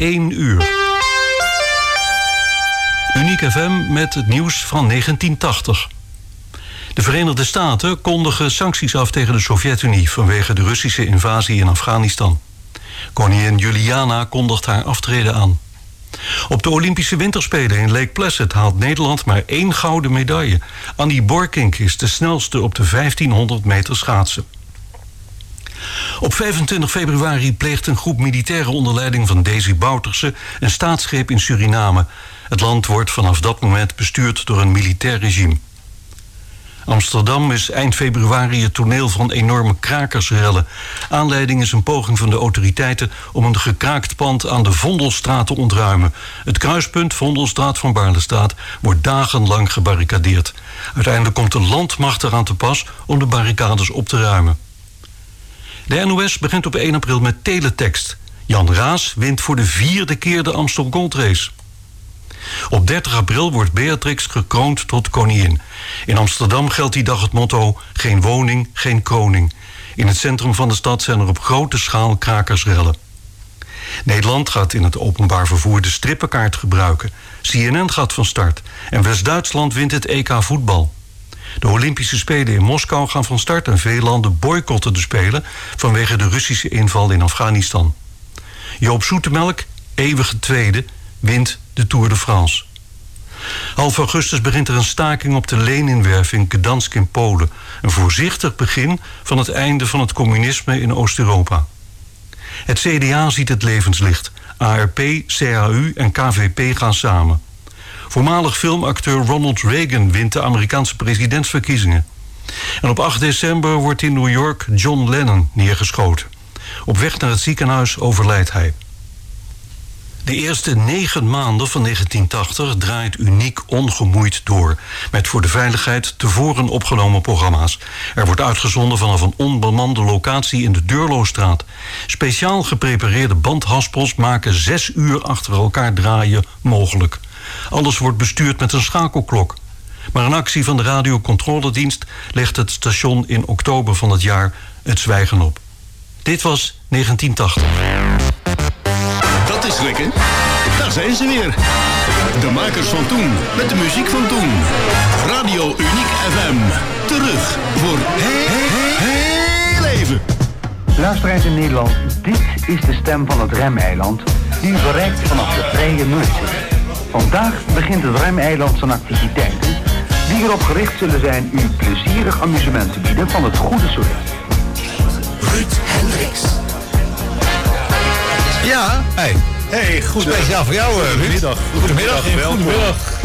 1 uur. Uniek FM met het nieuws van 1980. De Verenigde Staten kondigen sancties af tegen de Sovjet-Unie vanwege de Russische invasie in Afghanistan. Koningin Juliana kondigt haar aftreden aan. Op de Olympische Winterspelen in Lake Placid haalt Nederland maar één gouden medaille. Annie Borkink is de snelste op de 1500 meter schaatsen. Op 25 februari pleegt een groep militairen onder leiding van Daisy Bouterse een staatsgreep in Suriname. Het land wordt vanaf dat moment bestuurd door een militair regime. Amsterdam is eind februari het toneel van enorme krakersrellen. Aanleiding is een poging van de autoriteiten om een gekraakt pand aan de Vondelstraat te ontruimen. Het kruispunt Vondelstraat van Baarlestraat wordt dagenlang gebarricadeerd. Uiteindelijk komt de landmacht eraan te pas om de barricades op te ruimen. De NOS begint op 1 april met teletext. Jan Raas wint voor de vierde keer de Amstel Gold Race. Op 30 april wordt Beatrix gekroond tot koningin. In Amsterdam geldt die dag het motto: geen woning, geen koning. In het centrum van de stad zijn er op grote schaal krakersrellen. Nederland gaat in het openbaar vervoer de strippenkaart gebruiken. CNN gaat van start. En West-Duitsland wint het EK voetbal. De Olympische Spelen in Moskou gaan van start en veel landen boycotten de Spelen vanwege de Russische inval in Afghanistan. Joop Zoetemelk, eeuwige tweede, wint de Tour de France. Half augustus begint er een staking op de Leninwerf in Gdansk in Polen. Een voorzichtig begin van het einde van het communisme in Oost-Europa. Het CDA ziet het levenslicht. ARP, CAU en KVP gaan samen. Voormalig filmacteur Ronald Reagan wint de Amerikaanse presidentsverkiezingen. En op 8 december wordt in New York John Lennon neergeschoten. Op weg naar het ziekenhuis overlijdt hij. De eerste negen maanden van 1980 draait Uniek ongemoeid door... met voor de veiligheid tevoren opgenomen programma's. Er wordt uitgezonden vanaf een onbemande locatie in de Deurloostraat. Speciaal geprepareerde bandhaspels maken zes uur achter elkaar draaien mogelijk. Alles wordt bestuurd met een schakelklok. Maar een actie van de radiocontroledienst legt het station in oktober van het jaar het zwijgen op. Dit was 1980. Dat is lekker. Daar zijn ze weer. De makers van toen, met de muziek van toen. Radio Uniek FM. Terug voor heel even. Luisteraars in Nederland, dit is de stem van het Remeiland... die u bereikt vanaf de Vrije Noordzee. Vandaag begint het Remeiland zijn activiteiten... die erop gericht zullen zijn u plezierig amusement te bieden van het goede soort. Ruud Hendricks. Ja, hey. Hey, goed. Speciaal voor jou, eh, Ruud. Goedemiddag. Goedemiddag. Welkom. Goedemiddag.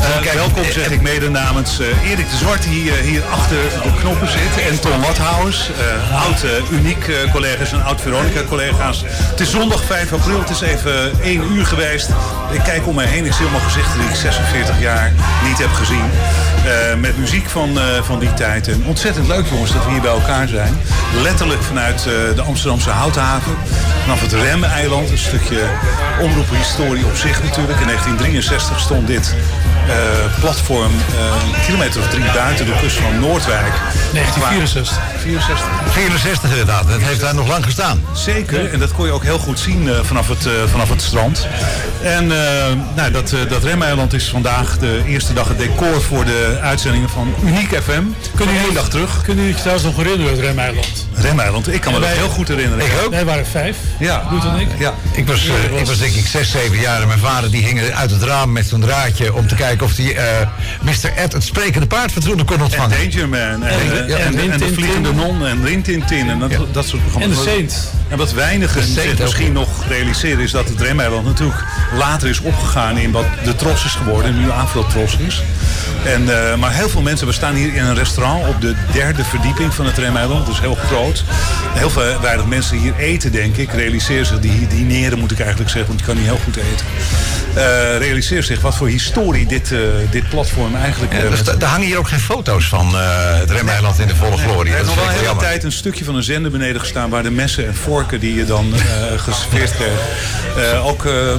Eh, kijk, welkom eh, zeg ik mede namens eh, Erik de Zwart die eh, hier achter de knoppen zit. En Tom Wathouse, eh, oud eh, Uniek eh, collega's en oud Veronica collega's. Het is zondag 5 april, het is even 1 uur geweest. Ik kijk om mij heen, ik zie allemaal gezichten die ik 46 jaar niet heb gezien. Eh, met muziek van, eh, van die tijd. En ontzettend leuk jongens dat we hier bij elkaar zijn. Letterlijk vanuit eh, de Amsterdamse Houthaven. Vanaf het Remmen-eiland. Een stukje omroephistorie op zich natuurlijk. In 1963 stond dit eh, platform eh, een kilometer of drie buiten de kust van Noordwijk. 1964. 64. 64 inderdaad, dat heeft daar nog lang gestaan. Zeker, en dat kon je ook heel goed zien eh, vanaf, het, eh, vanaf het strand. En eh, nou, dat, uh, dat Remeiland is vandaag de eerste dag het decor voor de uitzendingen van Uniek FM. Kunnen jullie dag terug? Kunnen jullie je trouwens nog herinneren, het Remeiland? Remeiland, ik kan me dat heel goed herinneren. Ik ook. Wij waren vijf. Ja. Ruud en ik. Ja. Ik was, eh, ik was denk ik 6, 7 jaar en mijn vader die hing uit het raam met zo'n draadje om te kijken of hij eh Mr. Ed het sprekende paardfatsoen kon En ontvangen. Danger Man. En, En- en, ja, en, en en de Vliegende. Non en Rin Tin Tin en dat, Ja. dat soort programma's. En de Saint. En wat weinigen zich misschien nog realiseren is dat het Remeiland natuurlijk later is opgegaan in wat de Tros is geworden en nu Afro Tros is. En, eh, maar heel veel mensen, we staan hier in een restaurant op de derde verdieping van het Remeiland, dus heel groot. Heel veel weinig mensen hier eten, denk ik. Realiseer zich, die dineren moet ik eigenlijk zeggen, want je kan niet heel goed eten. Eh, realiseer zich wat voor historie dit, eh, dit platform eigenlijk... Ja, dus daar hangen hier ook geen foto's van het Remeiland in de volle glorie. er is nog wel een hele tijd een stukje van een zender beneden gestaan... waar de messen en vorken die je dan eh geserveerd kreeg... eh, ook eh, eh,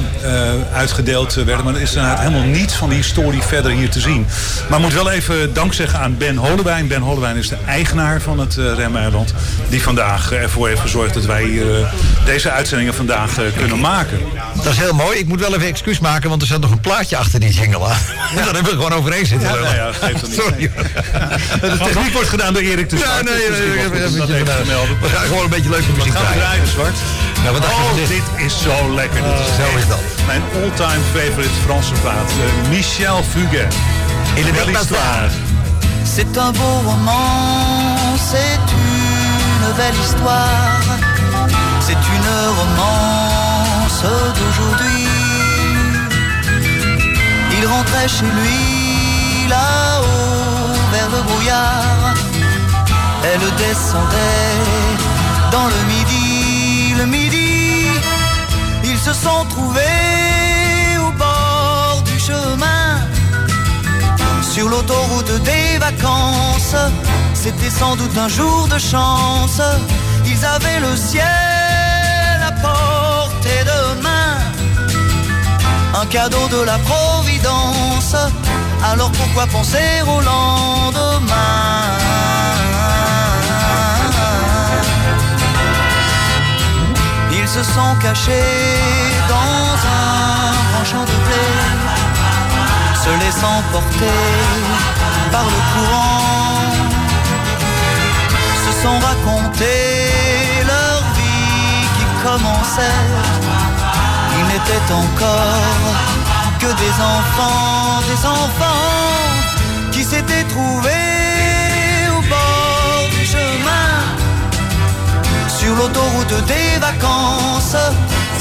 uitgedeeld werden. Maar er is inderdaad helemaal niets van die historie verder hier te zien. Maar moet wel even dank zeggen aan Ben Holewijn. Ben Holewijn is de eigenaar van het Remeiland... die vandaag ervoor heeft gezorgd dat wij hier eh, deze uitzendingen vandaag eh, kunnen maken. Dat is heel mooi. Ik moet wel even excuus maken, want er zat nog een plaatje achter die jingle aan. Dan hebben we gewoon overeen zitten. Ja, lullen. nou ja, geeft niet. Sorry. De techniek wordt gedaan door Erik de Ja, Zwart. nee, nee, nee, we gaan gewoon een beetje leuke muziek Gaan we draaien. draaien, Zwart? Nou, wat dacht Oh, dit? is zo lekker. Dit is Zo is dat. Mijn all-time favorite Franse plaat. eh, Michel Fugain. In de Belle Histoire. C'est un beau roman, c'est une belle histoire, c'est une romance d'aujourd'hui. Il rentrait chez lui là-haut vers le brouillard. Elle descendait dans le midi, le midi. Se sont trouvés au bord du chemin. Sur l'autoroute des vacances, c'était sans doute un jour de chance. Ils avaient le ciel à portée de main, un cadeau de la Providence. Alors pourquoi penser au lendemain? Ils se sont cachés dans un grand champ de blé se laissant porter par le courant, se sont racontés leur vie qui commençait. Ils n'étaient encore que des enfants, des enfants qui s'étaient trouvés au bord du chemin sur l'autoroute des vacances.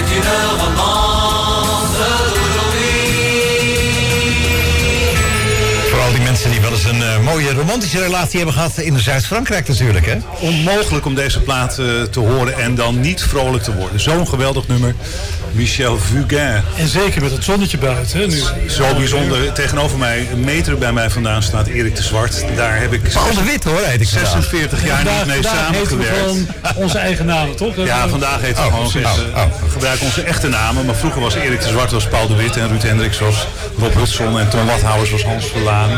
C'est une romance d'aujourd'hui. Vooral die mensen die wel eens een eh, mooie romantische relatie hebben gehad in Zuid-Frankrijk natuurlijk, hè? Onmogelijk om deze plaat eh, te horen en dan niet vrolijk te worden. Zo'n geweldig nummer. Michel Fugain. En zeker met het zonnetje buiten. Hè, nu. Zo bijzonder. Tegenover mij, een meter bij mij vandaan, staat Erik de Zwart. Daar heb ik Paul de Wit hoor, heet ik vandaag. 46 jaar niet mee vandaag heten we samengewerkt. gewoon onze eigen namen, toch? Ja, vandaag heet het Oh, gewoon precies. eh, Oh, oh. we gebruiken onze echte namen. Maar vroeger was Erik de Zwart was Paul de Wit en Ruud Hendricks was Rob Hudson en Tom Wathouwers was Hans Verlaan.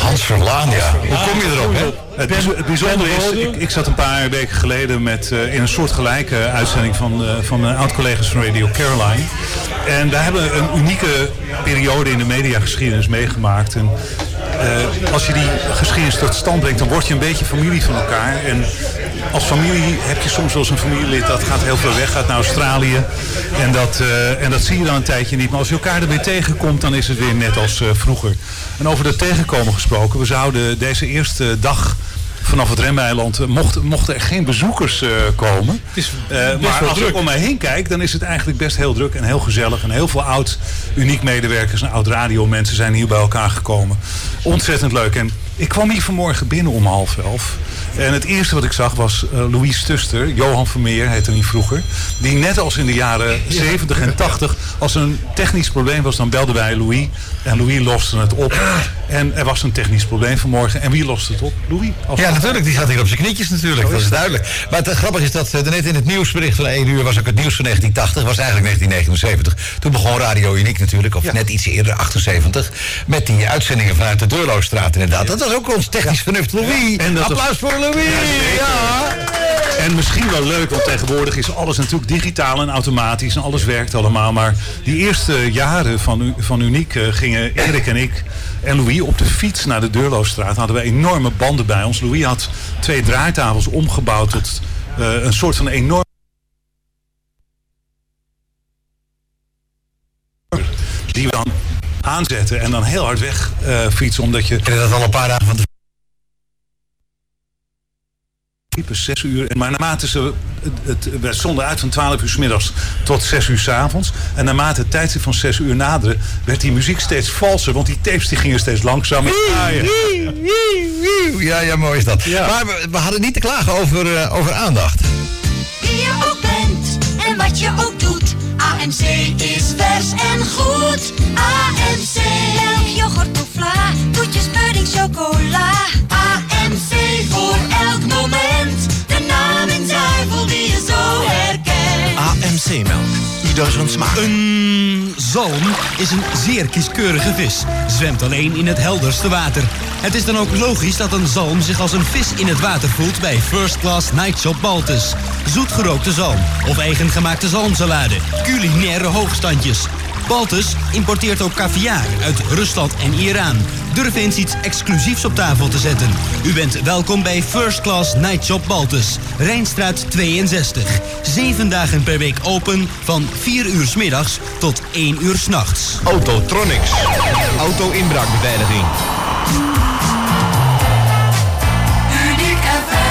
Hans Verlaan, ja. Hoe kom je erop, hè? Het, bijz- het bijzondere is, ik, ik zat een paar weken geleden met, eh, in een soortgelijke uitzending van, eh, van mijn oud-collega's van Radio Caroline. En wij hebben een unieke periode in de mediageschiedenis meegemaakt. En eh, als je die geschiedenis tot stand brengt, dan word je een beetje familie van elkaar. En als familie heb je soms wel eens een familielid dat gaat heel veel weg, gaat naar Australië. En dat, eh, en dat zie je dan een tijdje niet. Maar als je elkaar er weer tegenkomt, dan is het weer net als eh, vroeger. En over dat tegenkomen gesproken, we zouden deze eerste dag vanaf het remeiland eh, mochten, mochten er geen bezoekers eh, komen. is Eh, maar als druk. ik om mij heen kijk, dan is het eigenlijk best heel druk en heel gezellig. En heel veel oud uniek medewerkers en oud radiomensen zijn hier bij elkaar gekomen. Ontzettend leuk. En Ik kwam hier vanmorgen binnen om half elf. En het eerste wat ik zag was uh, Louis Stuster, Johan Vermeer heette hij vroeger. Die net als in de jaren 70 en 80, als er een technisch probleem was, dan belden wij Louis. En Louis loste het op. En er was een technisch probleem vanmorgen. En wie loste het op? Louis. Ja, natuurlijk. Die zat hier op zijn knietjes natuurlijk. Dat is duidelijk. Maar het grappige is dat uh, net in het nieuwsbericht van 1 uur was ook het nieuws van 1980. was eigenlijk 1979. Toen begon Radio Uniek natuurlijk, of net iets eerder, 78. Met die uitzendingen vanuit de Deurloosstraat inderdaad. Dat was ook ons technisch vernuft Louis. En Applaus voor Louis. Ja, En misschien wel leuk, want tegenwoordig is alles natuurlijk digitaal en automatisch en alles werkt allemaal. Maar die eerste jaren van, van Uniek uh, gingen Erik en ik en Louis op de fiets naar de Deurloosstraat. Hadden we enorme banden bij ons. Louis had twee draaitafels omgebouwd tot uh, een soort van enorm. Die we dan aanzetten en dan heel hard weg uh, fietsen. Omdat je. Dat al een paar dagen van de zes uur. Maar naarmate ze, het, het, we uit van 12 uur s middags tot 6 uur s avonds. En naarmate het tijdstip van 6 uur naderde, werd die muziek steeds valser. Want die tapes die gingen steeds langzamer. Ja, ja, mooi is dat. Ja. Maar we, we, hadden niet te klagen over, uh, over aandacht. Wie je ook bent en wat je ook doet. AMC is vers en goed. AMC, melk, yoghurt of vla. Toetjes, pudding, 2000. Een zalm is een zeer kieskeurige vis. Zwemt alleen in het helderste water. Het is dan ook logisch dat een zalm zich als een vis in het water voelt bij First Class Nightshop Baltus. Zoetgerookte zalm of eigen gemaakte zalmsalade. Culinaire hoogstandjes. Baltus importeert ook caviar uit Rusland en Iran. Durf eens iets exclusiefs op tafel te zetten. U bent welkom bij First Class Night Shop Baltus. Rijnstraat 62. Zeven dagen per week open van 4 uur s middags tot 1 uur s nachts. Autotronics. Auto-inbraakbeveiliging. Uniek FM.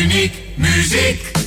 Uniek muziek.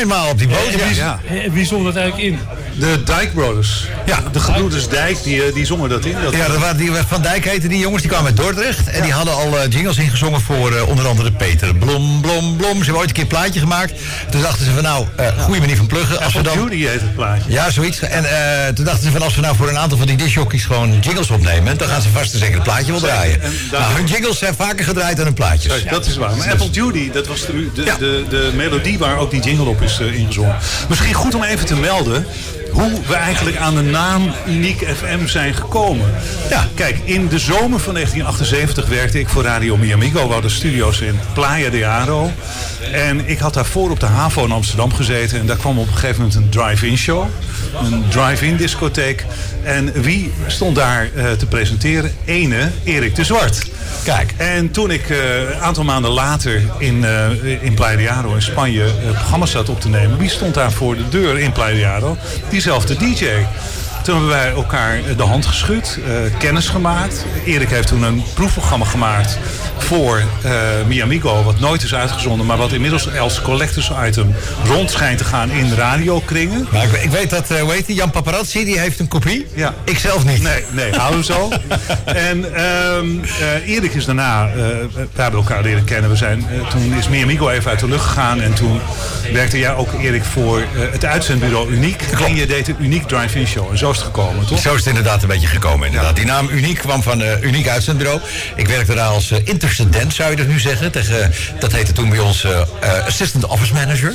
Eenmaal op die boot. Ja, Ja. ja. En wie zong dat eigenlijk in? De Dijk Brothers. Ja. De gebroeders Dijk, die, eh, die zongen dat in. Dat Ja, dat waren die Van Dijk heten die jongens, die kwamen uit Dordrecht. En die hadden al eh, jingles ingezongen voor eh, onder andere Peter Blom, Blom, Blom. Ze hebben ooit een keer een plaatje gemaakt. Toen dachten ze van nou, goede manier van pluggen. Als we Apple dan... Judy heet het plaatje. Ja, zoiets. En toen dachten ze van als we nou voor een aantal van die discjockeys gewoon jingles opnemen, dan gaan ze vast en zeker een plaatje wel draaien. Nou, hun jingles zijn vaker gedraaid dan hun plaatjes. Dat is waar. Maar Apple Judy, dat was de, de, de, de melodie waar ook die jingle op is ingezongen. Misschien goed om even te melden hoe we eigenlijk aan de naam Uniek FM zijn gekomen. Ja. Kijk, in de zomer van 1978 werkte ik voor Radio Miamigo. We hadden studio's in Playa de Aro. En ik had daarvoor op de HAVO in Amsterdam gezeten. En daar kwam op een gegeven moment een drive-in show. Een drive-in discotheek. En wie stond daar eh, te presenteren? Ene Erik de Zwart. Kijk. En toen ik eh, een aantal maanden later in, eh in Playa de Jaro in Spanje programma's zat op te nemen, wie stond daar voor de deur in Playa de Jaro? Diezelfde DJ. Toen hebben wij elkaar de hand geschud, eh, kennis gemaakt. Erik heeft toen een proefprogramma gemaakt voor eh Miamigo, wat nooit is uitgezonden, maar wat inmiddels als collectors item rond schijnt te gaan in radiokringen. Maar ik, ik weet dat, eh hoe heet die, Jan Paparazzi, die heeft een kopie. Ja. Ik zelf niet. Nee, nee, houden zo. en eh, Erik is daarna, we hebben elkaar leren kennen. We zijn, toen is Miamigo even uit de lucht gegaan. En toen werkte jij ook, Erik, voor het uitzendbureau Uniek. En je deed een Uniek Drive-In Show. En zo het gekomen, toch? Zo is het inderdaad een beetje gekomen. Inderdaad. Die naam Uniek kwam van eh Uniek Uitzendbureau. Ik werkte daar als eh, intercedent, zou je dat nu zeggen. Tegen, dat heette toen bij ons eh, eh, Assistant Office Manager.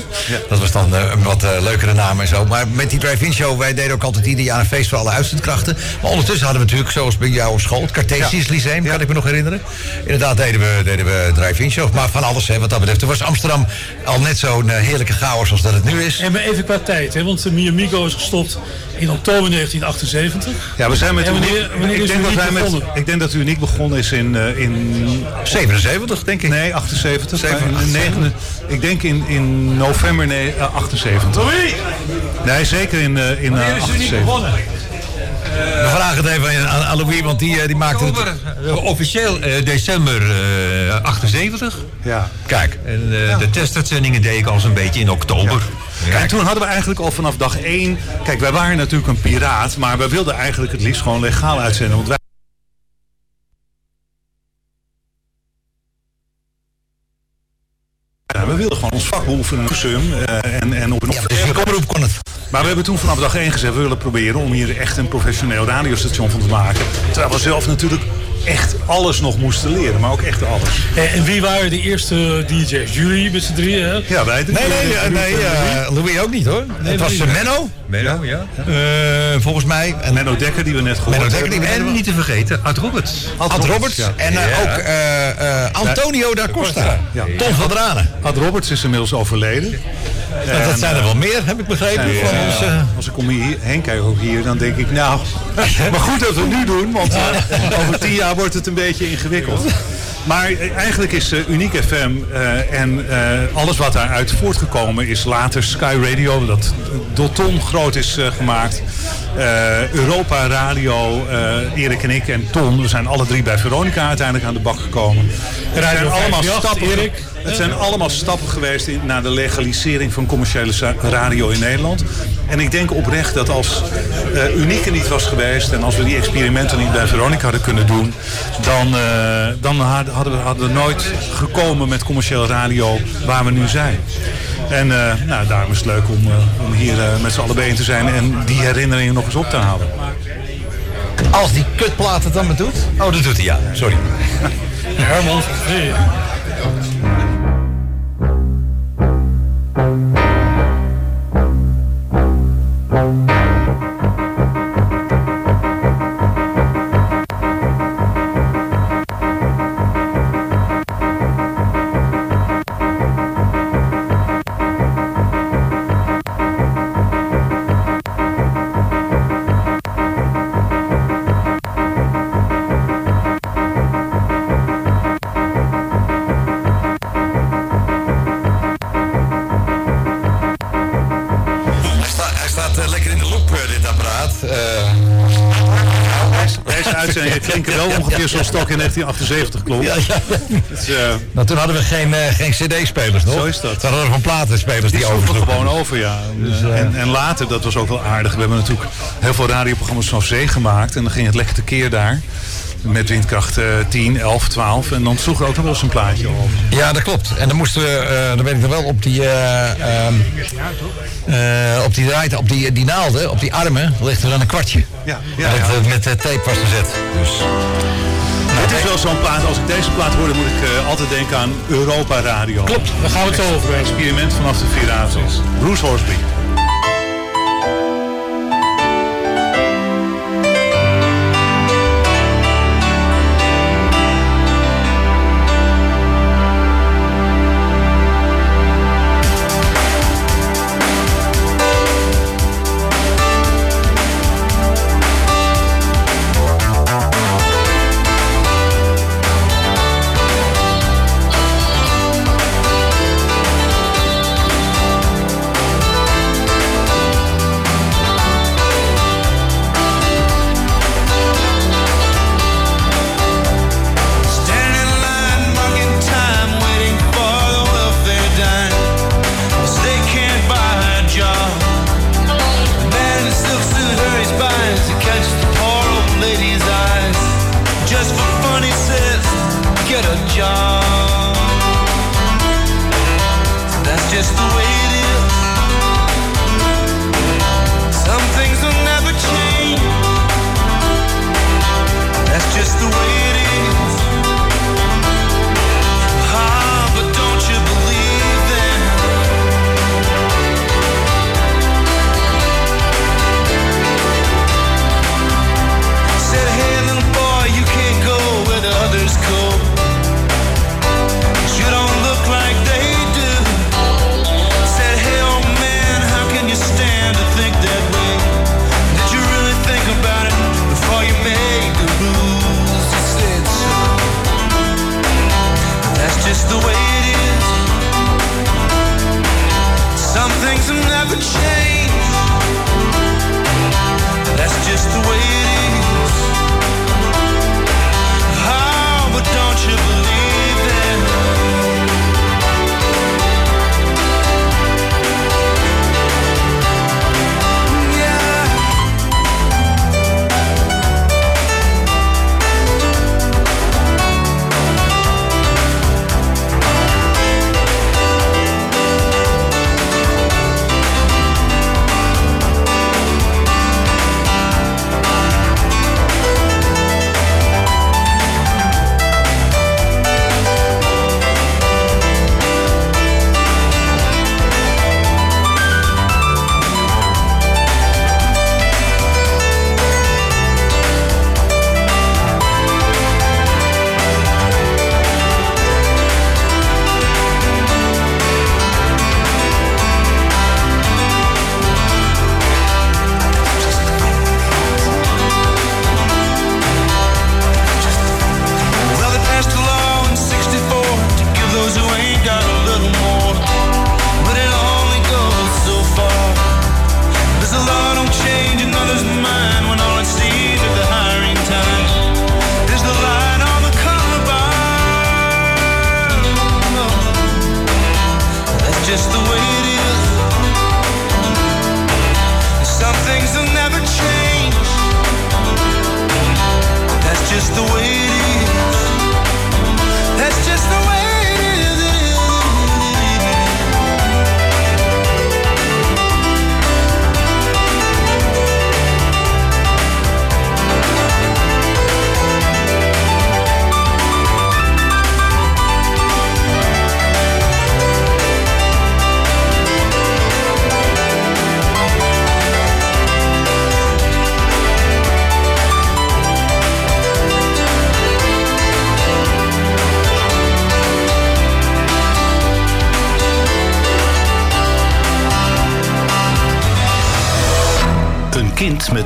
Dat was dan eh, een wat eh, leukere naam en zo. Maar met die drive-in show, wij deden ook altijd ieder jaar een feest voor alle uitzendkrachten. Maar ondertussen hadden we natuurlijk, zoals bij jou op school, het Cartesius Lyceum, kan ik me nog herinneren. Inderdaad deden we, deden we drive-in shows. Maar van alles, hè, wat dat betreft. Toen was Amsterdam al net zo'n eh, heerlijke chaos als dat het nu is. En maar even qua tijd, hè, want de Miamigo is gestopt in oktober 1978. Ja, we zijn met wanneer- wanneer ik, denk dat wij met, begonnen? ik denk dat Uniek begonnen is in, eh, in 77, denk ik. Nee, 78. Zeven- maar in de negende- ik denk in, in november nee, eh, 78. Nee, zeker in, eh, in eh, 78. We vragen het even aan, aan Louis, want die, eh, die maakte het... Eh, officieel eh, december eh, 78. Ja. Kijk. En eh, de testuitzendingen deed ik al zo'n beetje in oktober. En toen hadden we eigenlijk al vanaf dag één... Kijk, wij waren natuurlijk een piraat, maar wij wilden eigenlijk het liefst gewoon legaal uitzenden. Want wij Ja, we Sum, eh, en, en op een Dus kon het. Maar we hebben toen vanaf dag één gezegd, we willen proberen om hier echt een professioneel radiostation van te maken. Terwijl we zelf natuurlijk echt alles nog moesten leren, maar ook echt alles. En, en wie waren de eerste DJ's? Jullie met z'n drieën, hè? Ja, wij Nee, nee, eh, nee eh, Louis ook niet hoor. het was eh. Menno, Menno, ja. eh, volgens mij. En Menno Dekker, die we net gehoord Menno Dekker, die hebben. we En niet te vergeten, Ad Roberts. Ad Roberts ja. en eh, Ja. ook eh, eh, Antonio da Costa. Ja. Ton van Dranen. Ad Roberts is inmiddels overleden. Dat zijn er wel meer, heb ik begrepen. En, van ons, als ik om hierheen kijk ook hier, dan denk ik, nou, maar goed dat we het nu doen, want eh, over tien jaar wordt het een beetje ingewikkeld. Maar eh, eigenlijk is eh, Uniek FM eh, en eh, alles wat daaruit voortgekomen is later Sky Radio, dat door Ton groot is gemaakt. Eh, Europa Radio, eh, Erik en ik en Ton, we zijn alle drie bij Veronica uiteindelijk aan de bak gekomen. Het zijn allemaal 58, stappen. Het zijn allemaal stappen geweest in, naar de legalisering van commerciële radio in Nederland. En ik denk oprecht dat als eh Unieke niet was geweest en als we die experimenten niet bij Veronica hadden kunnen doen, dan, dan had- hadden we, hadden we nooit gekomen met commerciële radio waar we nu zijn. En eh, nou, daarom is het leuk om, eh, om hier eh, met z'n allen bijeen te zijn en die herinneringen nog eens op te halen. als die kutplaat het dan maar doet. Oh, dat doet hij ja. Sorry. Herman van klinkt wel ongeveer zoals Stok in 1978 klonk. Ja, ja. Is, eh, Nou, toen hadden we geen, eh, geen cd-spelers nog. Zo is dat. Toen hadden we gewoon platenspelers die, die oversloegen. gewoon over, ja. En, Dus, eh, eh, en, en later, dat was ook wel aardig. We hebben natuurlijk heel veel radioprogramma's vanaf zee gemaakt. En dan ging het lekker tekeer daar. Met windkracht eh, 10, 11, 12. En dan sloeg er ook nog wel eens een plaatje over. Ja, dat klopt. En dan moesten we, dan weet ik nog wel, op die, eh, ehm, eh, op die, draait- op die, die naalden, op die armen, ligt er dan een kwartje. Ja, Ja, dat met eh, tape was gezet. Dus, Het is wel zo'n plaat. Als ik deze plaat hoor, dan moet ik eh, altijd denken aan Europa Radio. Klopt, daar gaan we het zo over. Experiment vanaf de Viratos. Bruce Horsby. shit.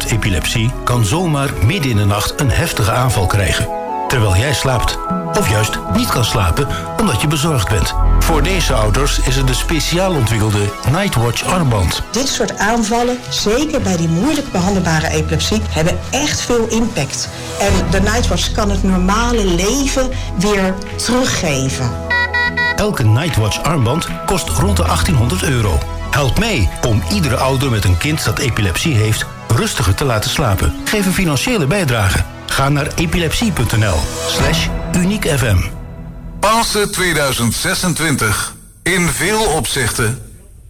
Met epilepsie kan zomaar midden in de nacht een heftige aanval krijgen. terwijl jij slaapt. Of juist niet kan slapen omdat je bezorgd bent. Voor deze ouders is er de speciaal ontwikkelde Nightwatch armband. Dit soort aanvallen, zeker bij die moeilijk behandelbare epilepsie, hebben echt veel impact. En de Nightwatch kan het normale leven weer teruggeven. Elke Nightwatch armband kost rond de 1800 euro. Help mee om iedere ouder met een kind dat epilepsie heeft rustiger te laten slapen. Geef een financiële bijdrage. Ga naar epilepsie.nl slash uniekfm. Pasen 2026. In veel opzichten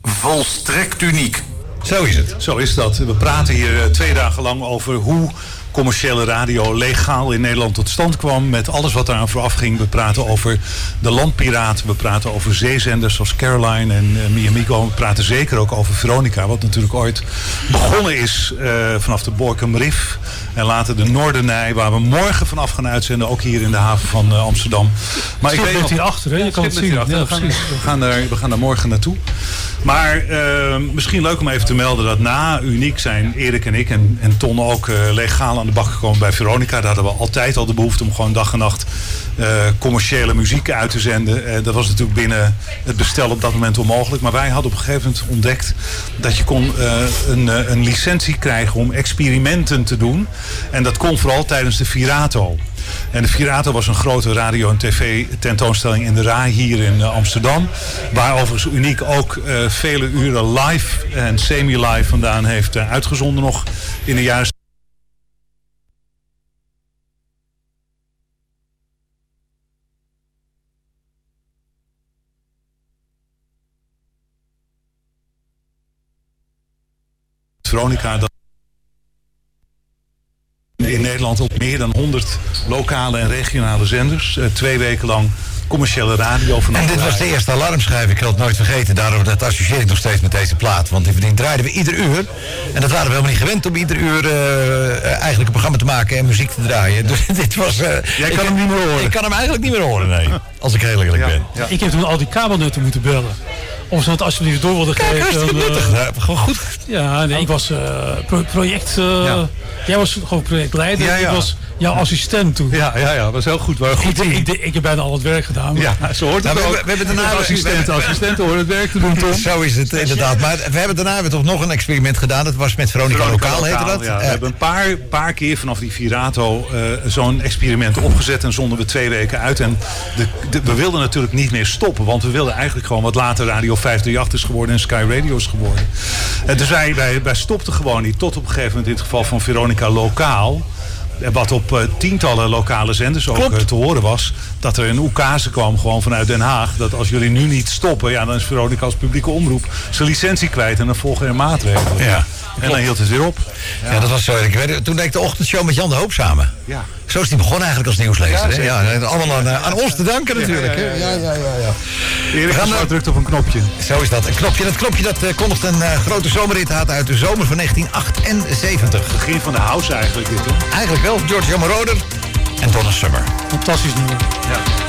volstrekt uniek. Zo is het. Zo is dat. We praten hier eh, twee dagen lang over hoe commerciële radio legaal in Nederland tot stand kwam. Met alles wat eraan vooraf ging. We praten over de landpiraten. We praten over zeezenders zoals Caroline en uh, Miamigo. We praten zeker ook over Veronica. Wat natuurlijk ooit begonnen is eh, vanaf de Borkum Riff. En later de Noordernij. Waar we morgen vanaf gaan uitzenden. Ook hier in de haven van eh, Amsterdam. Maar ik weet hier achter, hè? Je kan het zien. Ja, we, gaan, we, gaan daar, we gaan daar morgen naartoe. Maar misschien leuk om even te melden dat na Uniek zijn Erik en ik en, en Ton ook legaal aan de bak gekomen bij Veronica. Daar hadden we altijd al de behoefte om gewoon dag en nacht uh, commerciële muziek uit te zenden. dat was natuurlijk binnen het bestel op dat moment onmogelijk. Maar wij hadden op een gegeven moment ontdekt dat je kon een, een licentie krijgen om experimenten te doen. En dat kon vooral tijdens de Virato. En de Virato was een grote radio- en tv-tentoonstelling in de RAI hier in Amsterdam. Waar overigens Uniek ook vele uren live en semi-live vandaan heeft uitgezonden nog in de jaren... Dat in Nederland op meer dan 100 lokale en regionale zenders. Uh, twee weken lang commerciële radio. Vanaf en dit was de eerste alarmschijf, ik kan het nooit vergeten. Daarom dat associeer ik nog steeds met deze plaat. Want die draaiden we ieder uur. En dat waren we helemaal niet gewend om ieder uur uh, eigenlijk een programma te maken en muziek te draaien. Dus dit was... Uh, Jij kan hem niet meer horen. Ik kan hem eigenlijk niet meer horen, nee. Als ik heel eerlijk ja, ben. Ja. Ik heb toen al die kabelnetten moeten bellen. Of ze het alsjeblieft door wilden Kijk, geven. Kijk, nuttig. Uh, gewoon goed. Ja, nee, ik was uh, pro project... Uh, ja. Jij was gewoon projectleider. Ja, ja. Ik was jouw assistent toen. Ja, ja, ja. Dat was heel goed. Maar goed ik, ik, ik, heb bijna al het werk gedaan. Maar... Ja, zo hoort het nou, ook. We, we, hebben daarna assistent, assistenten horen het werk te doen, Tom. Zo is het inderdaad. Maar we hebben daarna hebben we toch nog een experiment gedaan. Dat was met Veronica, Veronica Lokaal, heette dat. Ja, we hebben een paar, paar keer vanaf die Virato uh, zo'n experiment opgezet. En zonden we twee weken uit. En de, de, we wilden natuurlijk niet meer stoppen. Want we wilden eigenlijk gewoon wat later Radio 538 is geworden en Sky Radio is geworden. En dus wij, wij, wij stopten gewoon niet. Tot op een gegeven moment in het geval van Veronica Lokaal. Wat op uh, tientallen lokale zenders ook uh, te horen was. Dat er een oekase kwam gewoon vanuit Den Haag. Dat als jullie nu niet stoppen. Ja, dan is Veronica als publieke omroep zijn licentie kwijt. En dan volgen er maatregelen. Ja. En dan hield het weer op. Ja, ja dat was zo. Ik weet, toen deed ik de ochtendshow met Jan de Hoop samen. Ja. Zo is die begonnen eigenlijk als nieuwslezer. Ja, hè? ja allemaal aan, aan, ons te danken natuurlijk. Ja, ja, ja. ja, ja, ja. Erik gaan, drukt op een knopje. Zo is dat. Een knopje. Dat knopje dat uh, kondigt een uh, grote zomerrit uit de zomer van 1978. Begin van de house eigenlijk dit. Eigenlijk wel. George Moroder en Donna Summer. Fantastisch nummer. Ja.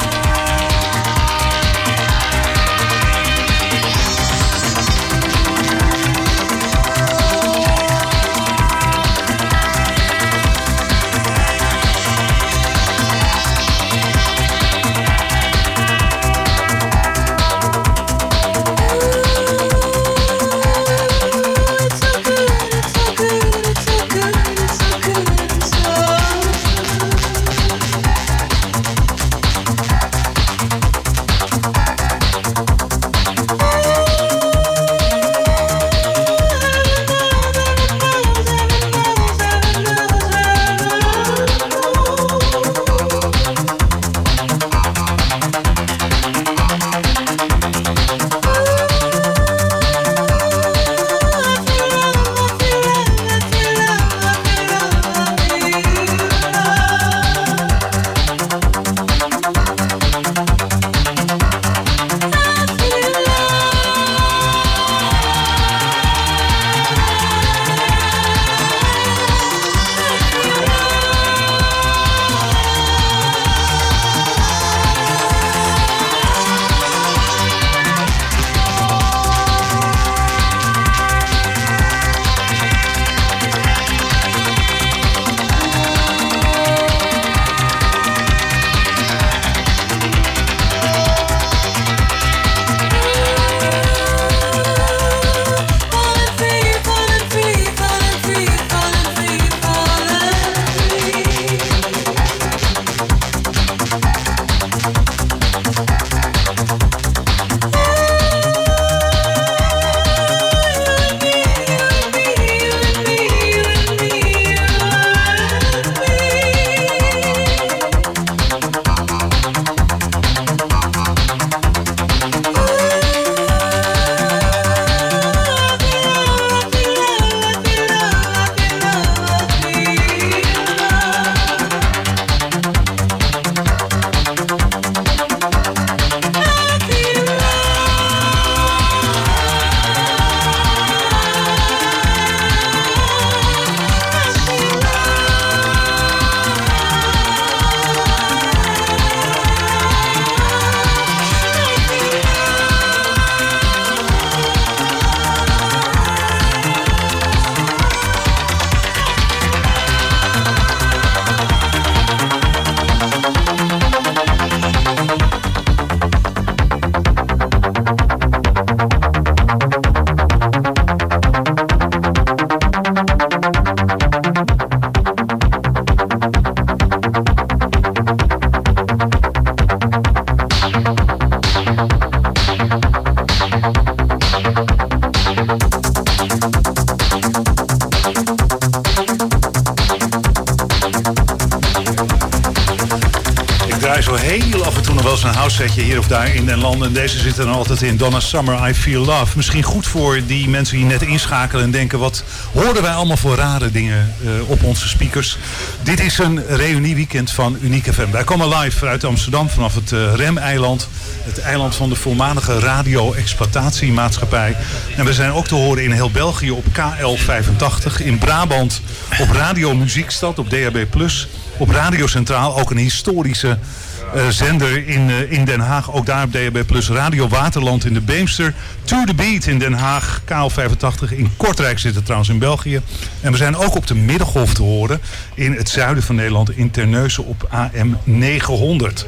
Dan altijd in. Donna Summer, I Feel Love. Misschien goed voor die mensen die net inschakelen en denken... wat hoorden wij allemaal voor rare dingen eh, op onze speakers. Dit is een reunieweekend van Unique FM. Wij komen live vanuit Amsterdam vanaf het uh, Rem-eiland. Het eiland van de voormalige radio-exploitatiemaatschappij. En we zijn ook te horen in heel België op KL85. In Brabant op Radio Muziekstad op DHB+. Op Radio Centraal ook een historische uh, zender in, uh, in Den Haag. Ook daar op DHB Plus Radio Waterland in de Beemster. To the Beat in Den Haag. KL85 in Kortrijk zitten trouwens in België. En we zijn ook op de Middengolf te horen in het zuiden van Nederland. In Terneuzen op AM 900.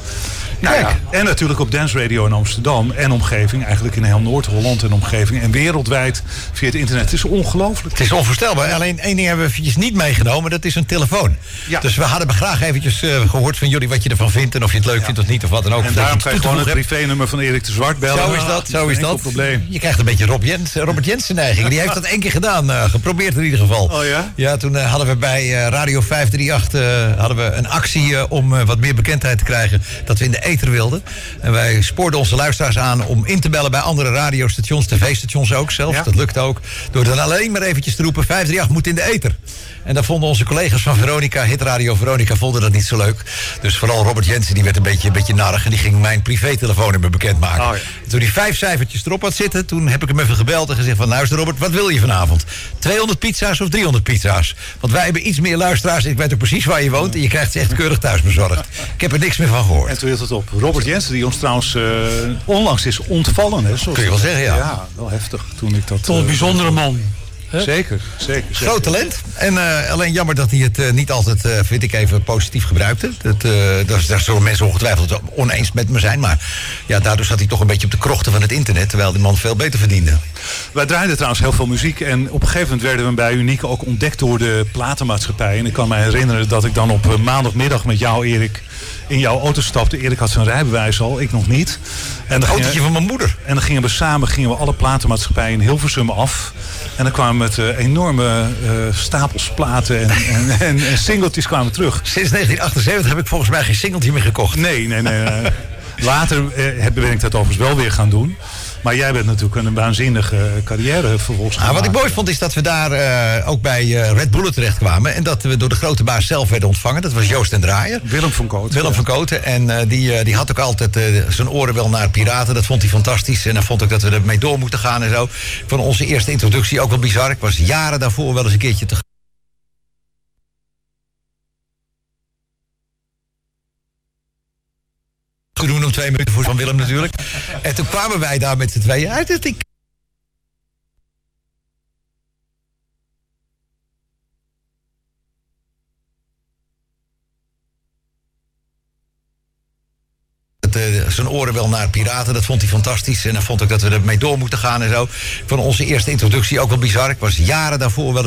Nou ja, en natuurlijk op Dance Radio in Amsterdam en omgeving. Eigenlijk in heel Noord-Holland en omgeving. En wereldwijd via het internet. Het is ongelooflijk. Het is onvoorstelbaar. Alleen één ding hebben we eventjes niet meegenomen. Dat is een telefoon. Ja. Dus we hadden graag eventjes uh, gehoord van jullie wat je ervan vindt. En of je het leuk vindt of niet. Of wat dan ook. En daarom kan je gewoon het privénummer van Erik de Zwart bellen. Zo is dat. Zo is dat. probleem. Je krijgt een beetje Rob Jens, Robert Jensen neiging. Die heeft dat één keer gedaan. Uh, geprobeerd in ieder geval. Oh ja? Ja, toen uh, hadden we bij Radio 538 hadden we een actie om wat meer bekendheid te krijgen. Dat we in de ether wilden. En wij spoorden onze luisteraars aan om in te bellen bij andere radiostations, tv-stations ook zelf. Ja. Dat lukt ook. Door dan alleen maar eventjes te roepen, 538 moet in de ether. En dat vonden onze collega's van Veronica, Hit Radio Veronica, vonden dat niet zo leuk. Dus vooral Robert Jensen, die werd een beetje, een beetje narrig. En die ging mijn privé-telefoonnummer bekendmaken. Oh, ja. Toen hij vijf cijfertjes erop had zitten, toen heb ik hem even gebeld en gezegd van... luister Robert, wat wil je vanavond? 200 pizza's of 300 pizza's? Want wij hebben iets meer luisteraars. Ik weet ook precies waar je woont en je krijgt ze echt keurig thuis bezorgd. Ik heb er niks meer van gehoord. En toen hield het op. Robert Jensen, die ons trouwens uh, onlangs is ontvallen. Hè, Kun je wel zeggen, ja. Ja, wel heftig toen ik dat... Toch een uh, bijzondere man. Zeker, zeker, zeker. Groot talent. En uh, alleen jammer dat hij het uh, niet altijd, uh, vind ik even, positief gebruikte. Dat, dat, daar zullen mensen ongetwijfeld oneens met me zijn. Maar ja, daardoor zat hij toch een beetje op de krochten van het internet. Terwijl die man veel beter verdiende. Wij draaiden trouwens heel veel muziek. En op een gegeven moment werden we bij Unique ook ontdekt door de platenmaatschappij. En ik kan me herinneren dat ik dan op maandagmiddag met jou, Erik in jouw auto stapte. Erik had zijn rijbewijs al, ik nog niet. En het autootje van mijn moeder. En dan gingen we samen gingen we alle platenmaatschappijen in Hilversum af. En dan kwamen we met uh, enorme uh, stapels platen en, en, en, en singeltjes kwamen terug. Sinds 1978 heb ik volgens mij geen singeltje meer gekocht. Nee, nee, nee. nee. Later uh, ben ik dat overigens wel weer gaan doen. Maar jij bent natuurlijk een waanzinnige carrière vervolgens. Ah, wat ik mooi vond is dat we daar uh, ook bij uh, Red Bull terecht kwamen. En dat we door de grote baas zelf werden ontvangen. Dat was Joost en Draaier. Willem van Kooten. Willem ja. van Kooten. En uh, die, die had ook altijd zijn oren wel naar piraten. Dat vond hij fantastisch. En dan vond ik dat we ermee door moeten gaan en zo. Van onze eerste introductie ook wel bizar. Ik was jaren daarvoor wel eens een keertje te doen om twee minuten voor van Willem natuurlijk. En toen kwamen wij daar met z'n tweeën uit. Het, ik... Uh, zijn oren wel naar piraten. Dat vond hij fantastisch. En dan vond ik dat we ermee door moeten gaan en zo. Van onze eerste introductie ook wel bizar. Ik was jaren daarvoor wel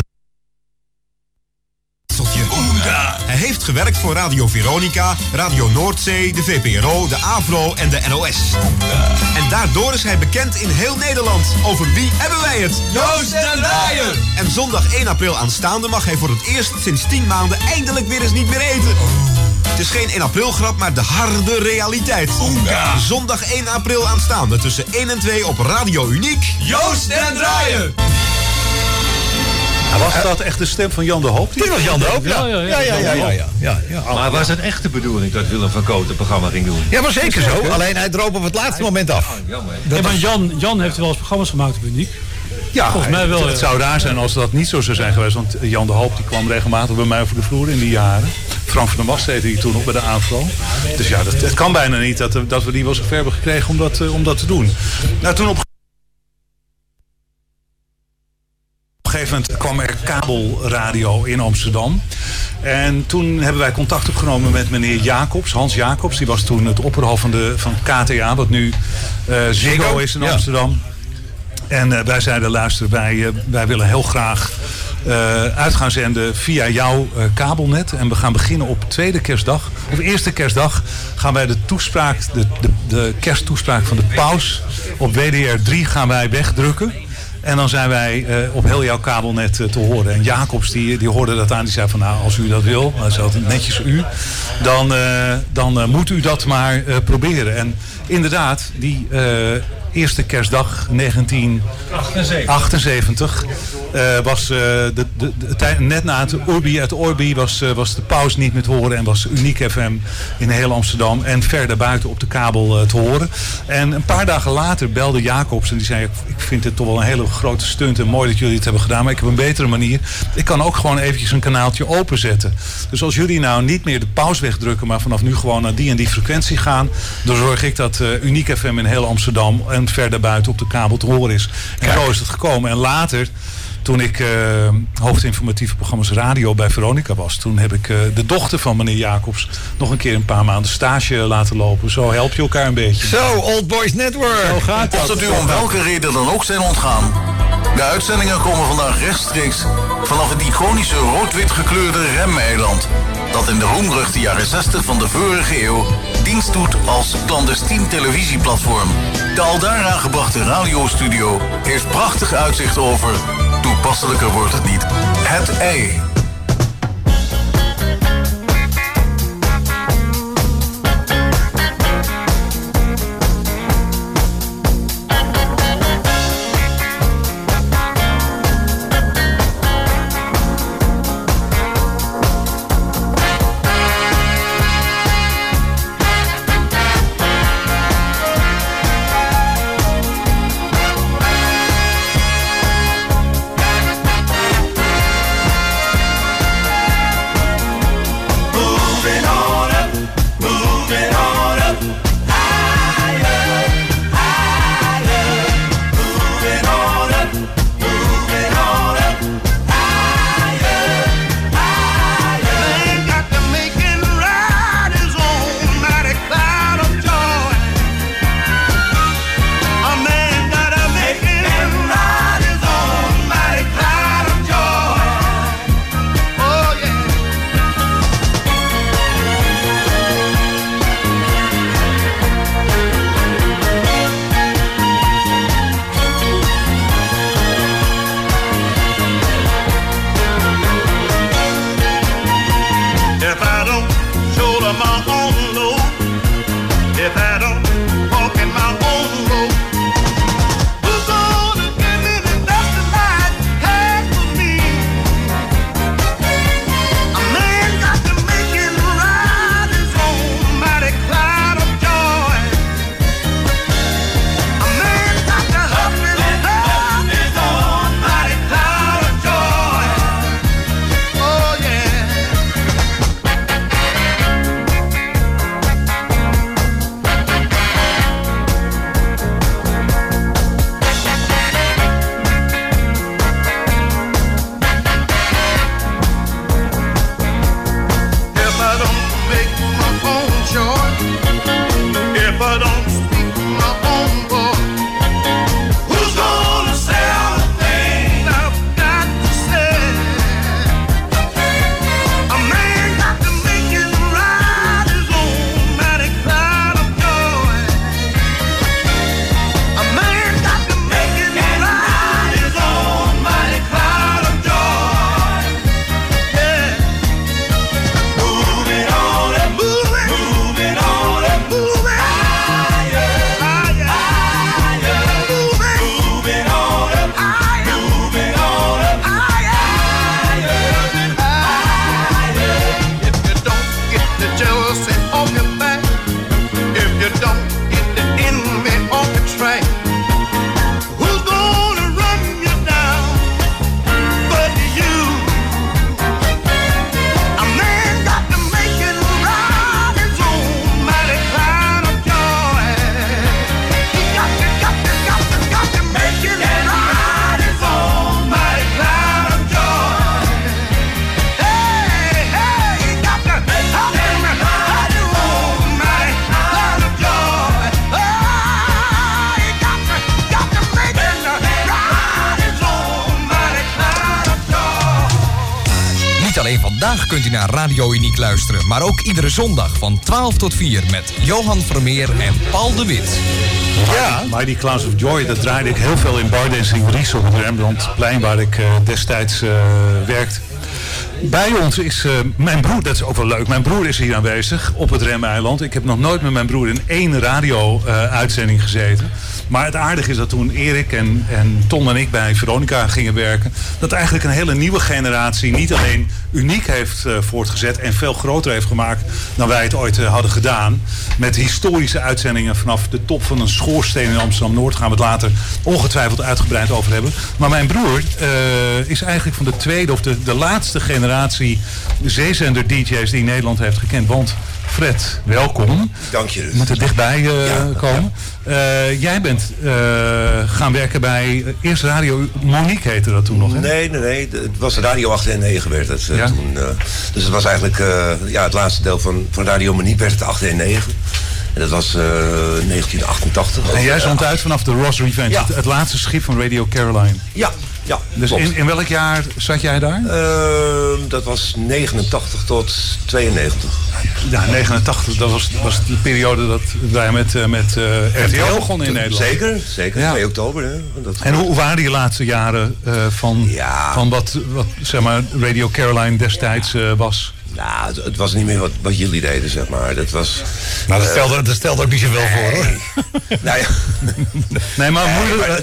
heeft gewerkt voor Radio Veronica, Radio Noordzee, de VPRO, de AVRO en de NOS. En daardoor is hij bekend in heel Nederland. Over wie hebben wij het? Joost den Draaier! En zondag 1 april aanstaande mag hij voor het eerst sinds 10 maanden eindelijk weer eens niet meer eten. Het is geen 1 april grap, maar de harde realiteit. Oenga. Zondag 1 april aanstaande tussen 1 en 2 op Radio Uniek. Joost den Draaier! Was dat echt de stem van Jan de Hoop? Dit was Jan de Hoop, ja. Ja, ja, ja. ja, ja, ja, ja, ja. Maar was het echt de bedoeling dat Willem van Kooten het programma ging doen? Ja, maar zeker zo. Alleen hij droop op het laatste moment af. Jammer. Ja, maar Jan, Jan heeft wel eens programma's gemaakt op Uniek. Ja, volgens mij wel. Het zou raar zijn als dat niet zo zou zijn geweest. Want Jan de Hoop die kwam regelmatig bij mij over de vloer in die jaren. Frank van der Mast heette hij toen nog bij de AVRO. Dus ja, dat, het kan bijna niet dat, dat we die wel zo ver hebben gekregen om dat, uh, om dat te doen. Nou, toen op Op een gegeven moment kwam er kabelradio in Amsterdam. En toen hebben wij contact opgenomen met meneer Jacobs, Hans Jacobs. Die was toen het opperhoofd van, de, van KTA, wat nu uh, Ziggo is in Amsterdam. Ja. En uh, wij zeiden, luister, wij, uh, wij willen heel graag uit gaan zenden via jouw kabelnet. En we gaan beginnen op tweede kerstdag, of eerste kerstdag, gaan wij de toespraak, de, de, de kersttoespraak van de paus op WDR 3 gaan wij wegdrukken. En dan zijn wij eh, op heel jouw kabelnet eh, te horen. En Jacobs die, die hoorde dat aan. Die zei van nou, als u dat wil, dat netjes u. Dan, eh, dan moet u dat maar proberen. En inderdaad, die eerste kerstdag 1978 eh, was eh, de, de, net na het Orbi uit Orbi was, eh, was de pauze niet meer te horen en was Uniek FM in heel Amsterdam en verder buiten op de kabel te horen. En een paar dagen later belde Jacobs en die zei: Ik vind het toch wel een hele grote stunt en mooi dat jullie het hebben gedaan, maar ik heb een betere manier. Ik kan ook gewoon eventjes een kanaaltje openzetten. Dus als jullie nou niet meer de pauze wegdrukken, maar vanaf nu gewoon naar die en die frequentie gaan, dan zorg ik dat Uniek FM in heel Amsterdam verder buiten op de kabel te horen is. En zo is het gekomen. En later toen ik eh, hoofdinformatieve programma's radio bij Veronica was, toen heb ik eh, de dochter van meneer Jacobs nog een keer een paar maanden stage laten lopen. Zo help je elkaar een beetje. Zo, Old Boys Network. Zo gaat Als het u om welke reden dan ook zijn ontgaan. De uitzendingen komen vandaag rechtstreeks vanaf het iconische rood-wit gekleurde remeiland. Dat in de roemruchte jaren 60 van de vorige eeuw dienst doet als clandestien televisieplatform. De aldaar aangebrachte radiostudio heeft prachtig uitzicht over, toepasselijker wordt het niet, het ei. Alleen vandaag kunt u naar Radio Uniek luisteren, maar ook iedere zondag van 12 tot 4 met Johan Vermeer en Paul de Wit. Ja. Mighty Clouds of Joy, dat draaide ik heel veel in bardancing Ries op het Rembrandtplein waar ik eh, destijds eh, werkte. Bij ons is eh, mijn broer, dat is ook wel leuk. Mijn broer is hier aanwezig op het Remeiland. Ik heb nog nooit met mijn broer in één radio-uitzending gezeten. Maar het aardige is dat toen Erik en, en Tom en ik bij Veronica gingen werken, dat eigenlijk een hele nieuwe generatie niet alleen uniek heeft eh, voortgezet en veel groter heeft gemaakt dan wij het ooit eh, hadden gedaan. Met historische uitzendingen vanaf de top van een schoorsteen in Amsterdam Noord. Gaan we het later ongetwijfeld uitgebreid over hebben. Maar mijn broer is eigenlijk van de tweede of de, de laatste generatie zeezender DJ's die Nederland heeft gekend. Want Fred, welkom. Dank je. Moet er dichtbij eh, komen. Eh, jij bent eh, gaan werken bij eerst Radio Monique heette dat toen nog, hè? Nee, nee, nee. Het was Radio 8 en 9 werd het toen. dus het was eigenlijk ja, het laatste deel van, van Radio Monique werd het 8 en 9. En dat was eh, 1988. En jij zond uit vanaf de Ross Revenge, Ja. het, het laatste schip van Radio Caroline. Ja, ja. Dus in, in welk jaar zat jij daar? Eh, dat was 89 tot 92. Ja, 89, dat was, was de periode dat wij met, eh, met eh, RTL begonnen in Nederland. Zeker, zeker. Ja. 2 oktober. Hè? Dat En hoe, waren die laatste jaren eh, van, van wat, wat zeg maar, Radio Caroline destijds was? Nou, het, het was niet meer wat, wat jullie deden, zeg maar. Dat was... Nou, dat eh, stelde, dat stelde ook niet zoveel voor, hoor. nou ja. Nee, maar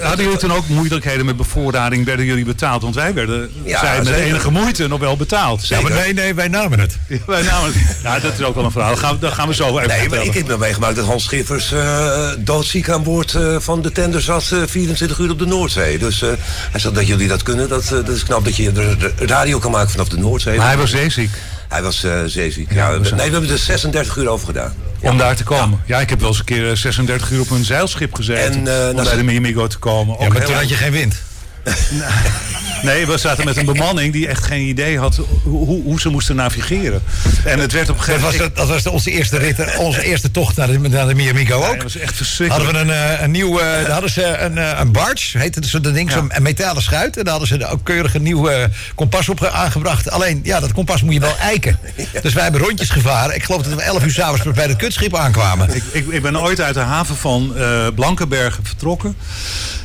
hadden jullie toen ook moeilijkheden met bevoorrading? Werden jullie betaald? Want wij werden, Ja, zij met zeker. enige moeite nog wel betaald. Ja, maar nee, nee, wij namen het. Ja, wij namen het. Ja, dat is ook wel een verhaal. Dat gaan gaan we zo even Nee, maar ik heb me meegemaakt dat Hans Schiffers eh, doodziek aan boord eh, van de tender zat, eh, 24 uur op de Noordzee. Dus eh, hij zegt dat jullie dat kunnen. Dat, eh, dat is knap dat je de, de radio kan maken vanaf de Noordzee. Maar hij was zeeziek. Hij was eh, zeeziek. Ja, we- nee, we hebben er 36 uur over gedaan. Om daar te komen. Ja. ik heb wel eens een keer eh, 36 uur op een zeilschip gezeten. En, eh, om nou, bij de Miamigo te komen. Ja, maar toen had je geen wind. Nee, we zaten met een bemanning die echt geen idee had hoe, hoe, ze moesten navigeren. En het werd op een Dat gegeven was, moment... dat was onze eerste rit, eh, onze eerste tocht naar de, naar de Miamigo ook. dat was echt verschrikkelijk. Hadden we een, eh, een nieuw, eh, daar hadden ze een, eh, een barge, heette dat zo'n ding, zo'n metalen schuit. En daar hadden ze ook keurig een nieuw eh, kompas op ge- aangebracht. Alleen, ja, dat kompas moet je wel eiken. Dus wij hebben rondjes gevaren. Ik geloof dat we 11 uur s'avonds bij het kutschip aankwamen. Ik, ik, ik ben ooit uit de haven van eh, Blankenbergen vertrokken.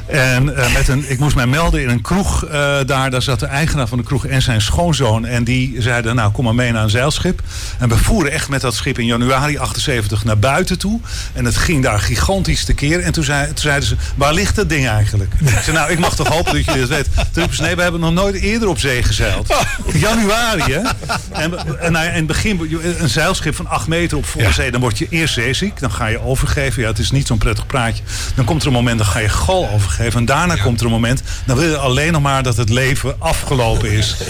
En eh, met een, ik moest mij melden in een kroeg eh, daar. Daar zat de eigenaar van de kroeg en zijn schoonzoon. En die zeiden, nou kom maar mee naar een zeilschip. En we voeren echt met dat schip in januari 78 naar buiten toe. En het ging daar gigantisch tekeer. En toen, zei, toen zeiden ze, waar ligt dat ding eigenlijk? Ik zei, nou ik mag toch hopen dat je dit weet. Toen riepen ze, nee, we hebben nog nooit eerder op zee gezeild. Januari hè. En, en, nou in het begin, een zeilschip van 8 meter op volle zee. Dan word je eerst zeeziek. Dan ga je overgeven. Ja, het is niet zo'n prettig praatje. Dan komt er een moment, dan ga je gal overgeven. En daarna komt er een moment, dan wil je alleen nog maar dat het leven afgelopen is.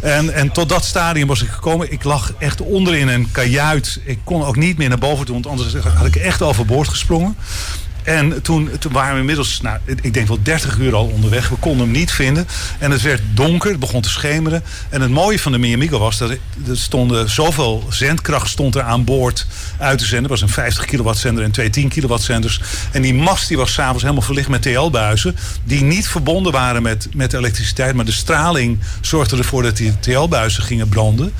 En, en tot dat stadium was ik gekomen. Ik lag echt onderin een kajuit. Ik kon ook niet meer naar boven toe, want anders had ik echt overboord gesprongen. En toen, toen waren we inmiddels, nou, ik denk wel 30 uur al onderweg. We konden hem niet vinden. En het werd donker, het begon te schemeren. En het mooie van de Miamigo was dat er stonden zoveel zendkracht stond er aan boord uit te zenden. Er was een 50 kilowatt zender en twee 10 kilowatt zenders. En die mast die was s'avonds helemaal verlicht met TL-buizen. Die niet verbonden waren met, met elektriciteit. Maar de straling zorgde ervoor dat die TL-buizen gingen branden.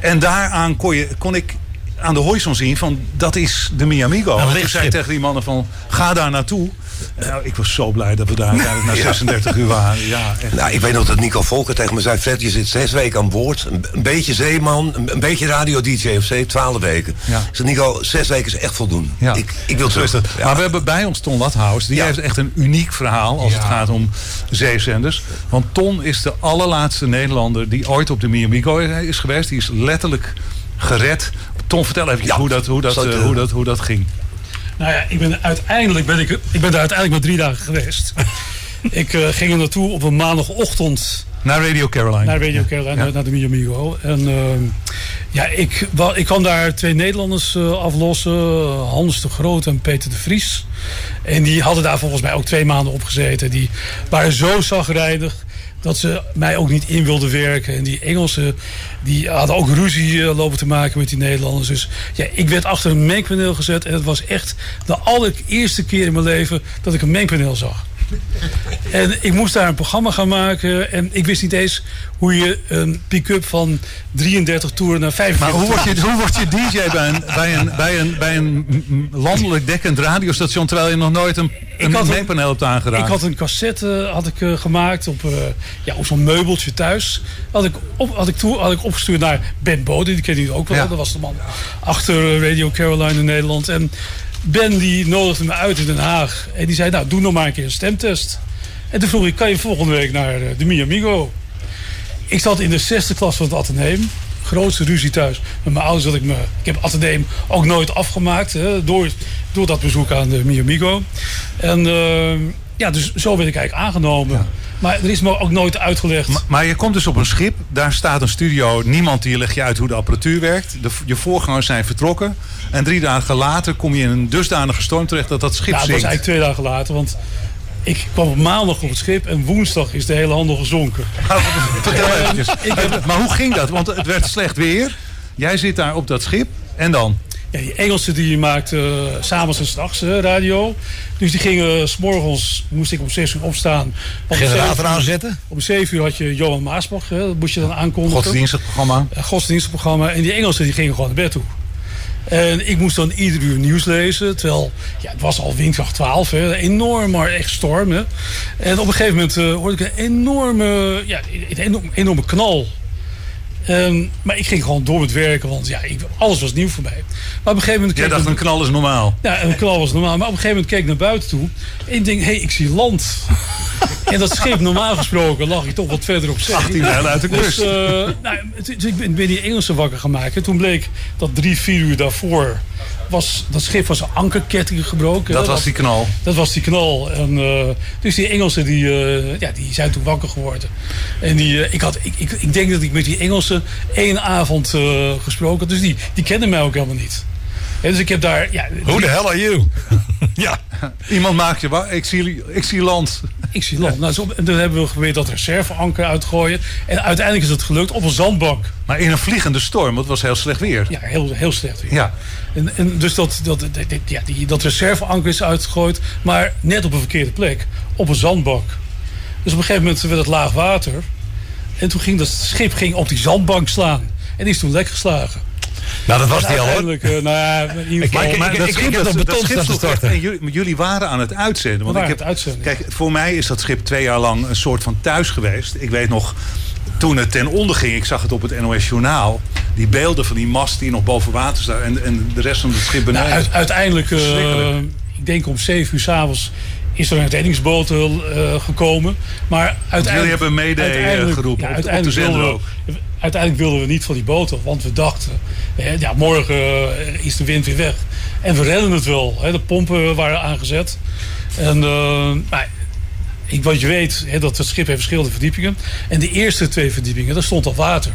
En daaraan kon, je, kon ik aan de horizon zien van dat is de Miamigo. En toen lichtschip. zei ik tegen die mannen van ga daar naartoe. Nou, ik was zo blij dat we daar uiteindelijk na Ja. 36 uur waren. Ja, echt. Nou, ik weet nog dat Nico Volker tegen me zei... Fred, je zit zes weken aan boord. Een, een beetje zeeman, een, een beetje radio-dj of zee, twaalf weken. Ja. Ik zei, Nico, zes weken is echt voldoende. Ja. Ik, ik wil terug. Ja. Maar we hebben bij ons Ton Lathaus. Die heeft echt een uniek verhaal als het gaat om zeezenders. Want Ton is de allerlaatste Nederlander die ooit op de Miamigo is geweest. Die is letterlijk gered. Vertel even hoe, dat, hoe, dat, eh, eh, hoe, dat, hoe dat ging. Nou ja, ik ben uiteindelijk ben ik, ik ben daar uiteindelijk maar drie dagen geweest. ik eh, ging er naartoe op een maandagochtend Naar Radio Caroline. naar Radio Caroline, Ja. naar de Miamigo. En ehm, ja, ik, wa- ik kwam daar twee Nederlanders eh, aflossen. Hans de Groot en Peter de Vries. En die hadden daar volgens mij ook twee maanden op gezeten. Die waren zo zagrijdig dat ze mij ook niet in wilden werken. En die Engelsen die hadden ook ruzie eh, lopen te maken met die Nederlanders. Dus ja, ik werd achter een mengpaneel gezet. En het was echt de allereerste keer in mijn leven dat ik een mengpaneel zag. En ik moest daar een programma gaan maken. En ik wist niet eens hoe je een pick-up van 33 toeren naar 45 Maar hoe word je, hoe word je DJ bij een, bij, een, bij, een, bij een m- landelijk dekkend radiostation... terwijl je nog nooit een, een mengpaneel hebt aangeraakt? Ik had een cassette had ik, eh, gemaakt op, eh, ja, op zo'n meubeltje thuis. Had ik, op, had, ik toe, had ik opgestuurd naar Ben Bode, die ken je ook wel. Ja. Dat was de man achter eh, Radio Caroline in Nederland. En Ben die nodigde me uit in Den Haag. En die zei, nou doe nog maar een keer een stemtest. En toen vroeg ik, kan je volgende week naar eh, de Mi Amigo? Ik zat in de zesde klas van het ateneum. Grootste ruzie thuis met mijn ouders. Dat ik, me, ik heb het ateneum ook nooit afgemaakt. Hè, door, door dat bezoek aan de Mi Amigo. En eh, ja, dus zo werd ik eigenlijk aangenomen. Maar er is me ook nooit uitgelegd. Maar, maar je komt dus op een schip, daar staat een studio, niemand die legt je uit hoe de apparatuur werkt. De, je voorgangers zijn vertrokken. En drie dagen later kom je in een dusdanige storm terecht dat dat schip ja, dat was zinkt. eigenlijk twee dagen later. Want ik kwam op maandag op het schip en woensdag is de hele handel gezonken. Vertel Eh, eventjes. heb- Maar hoe ging dat? Want het werd slecht weer. Jij zit daar op dat schip. En dan? Ja, die Engelsen die maakten uh, s'avonds en s'nachts uh, radio. Dus die gingen, s morgens moest ik om 6 uur opstaan. Om Generator aanzetten? Om 7 uur had je Johan Maasbach, hè, dat moest je dan aankondigen. Godsdienstprogramma. Ja, godsdienstprogramma. En die Engelsen die gingen gewoon naar bed toe. En ik moest dan ieder uur nieuws lezen. Terwijl, ja, het was al windkracht 12. Hè, enorm, maar echt storm. Hè. En op een gegeven moment eh, hoorde ik een enorme, ja, een enorme knal. Ehm, maar ik ging gewoon door met werken, want ja, ik, alles was nieuw voor mij. Maar op een gegeven moment... Jij keek dacht ik- een knal is normaal. ja, een knal was normaal. Maar op een gegeven moment keek ik naar buiten toe. En ik denk, hé, hey, ik zie land. en dat schip, normaal gesproken, lag ik toch wat verder op zee. 18 mijl uit de Dus, kust. eh, nou, dus ik ben, ben die Engelsen wakker gemaakt. En toen bleek dat drie, vier uur daarvoor... Was, dat schip was een ankerketting gebroken. Dat hè. was die knal. Dat was die knal. En, eh, dus die Engelsen die, eh, ja, die zijn toen wakker geworden. En die, ik, had, ik, ik, ik denk dat ik met die Engelsen één avond eh, gesproken. Dus die, die kenden mij ook helemaal niet. Hè, dus ik heb daar... Ja, Who the hell are you? ja. Iemand maakt je wa- Ik zie, ik zie land. Ik zie land. Nou, zo, en toen hebben we geprobeerd dat reserveanker uit te gooien. En uiteindelijk is het gelukt op een zandbank. Maar in een vliegende storm, want het was heel slecht weer. Ja, heel, heel slecht weer. Ja. En, en dus dat, dat, dat, dat- ja, die, dat reserveanker is uitgegooid, maar net op een verkeerde plek, op een zandbank. Dus op een gegeven moment werd het laag water. En toen ging dat schip ging op die zandbank slaan. En die is toen lek geslagen. Nou, dat was die al hoor. eh, nou ik- Maar ik- dat ik schip, dat, dat schip stond storten. en jullie, jullie waren aan het uitzenden. Want ik heb, het uitzenden. Kijk, voor mij is dat schip twee jaar lang een soort van thuis geweest. Ik weet nog, toen het ten onder ging, ik zag het op het NOS Journaal. Die beelden van die mast die nog boven water staat. En, en de rest van het schip beneden. Nou, uit- uiteindelijk, eh, ik denk om 7 uur s'avonds is er een reddingsboot eh, gekomen. Maar uiteindelijk, jullie hebben mayday, eh, uiteindelijk- geroepen, op de- op de uiteindelijk wilden we- Uiteindelijk wilden we niet van die boot af, want we dachten, eh, ja, morgen is de wind weer weg. En we redden het wel. Hè, de pompen waren aangezet. En, maar ik, wat je weet, hè, dat het schip heeft verschillende verdiepingen. En de eerste twee verdiepingen, daar stond al water.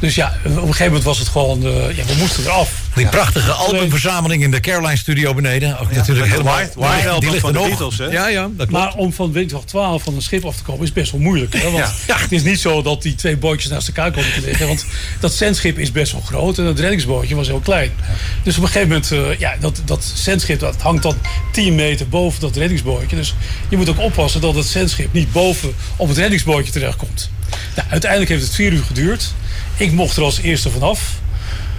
Dus ja, op een gegeven moment was het gewoon, eh, ja, we moesten eraf. Die prachtige albumverzameling in de Caroline Studio beneden. Ook natuurlijk helemaal. White- White die Album ligt van er de nog. Beatles, hè? Ja, ja, dat klopt. Maar om van windkracht 12 van een schip af te komen is best wel moeilijk. Hè? Want Het is niet zo dat die twee bootjes naast elkaar komen te liggen. Want dat zendschip is best wel groot en het reddingsbootje was heel klein. Dus op een gegeven moment, eh, ja, dat, dat zendschip dat hangt dan 10 meter boven dat reddingsbootje. Dus je moet ook oppassen dat het zendschip niet boven op het reddingsbootje terechtkomt. Nou, uiteindelijk heeft het vier uur geduurd. Ik mocht er als eerste vanaf.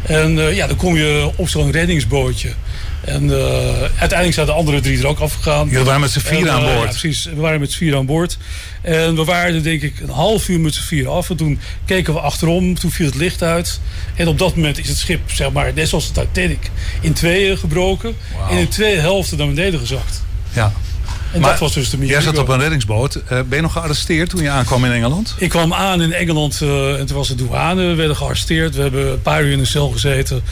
En eh, ja, dan kom je op zo'n reddingsbootje. En eh, uiteindelijk zijn de andere drie er ook afgegaan. Jullie waren met z'n vier En, aan eh, boord. ja, precies, we waren met z'n vier aan boord. En we waren er denk ik een half uur met z'n vier af. En toen keken we achterom, toen viel het licht uit. En op dat moment is het schip, zeg maar, net zoals de Titanic, in tweeën gebroken. En in twee helften naar beneden gezakt. Ja. En Maar dat was dus de Jij zat op een reddingsboot. Eh, ben je nog gearresteerd toen je aankwam in Engeland? Ik kwam aan in Engeland eh, en toen was de douane. We werden gearresteerd. We hebben een paar uur in een cel gezeten.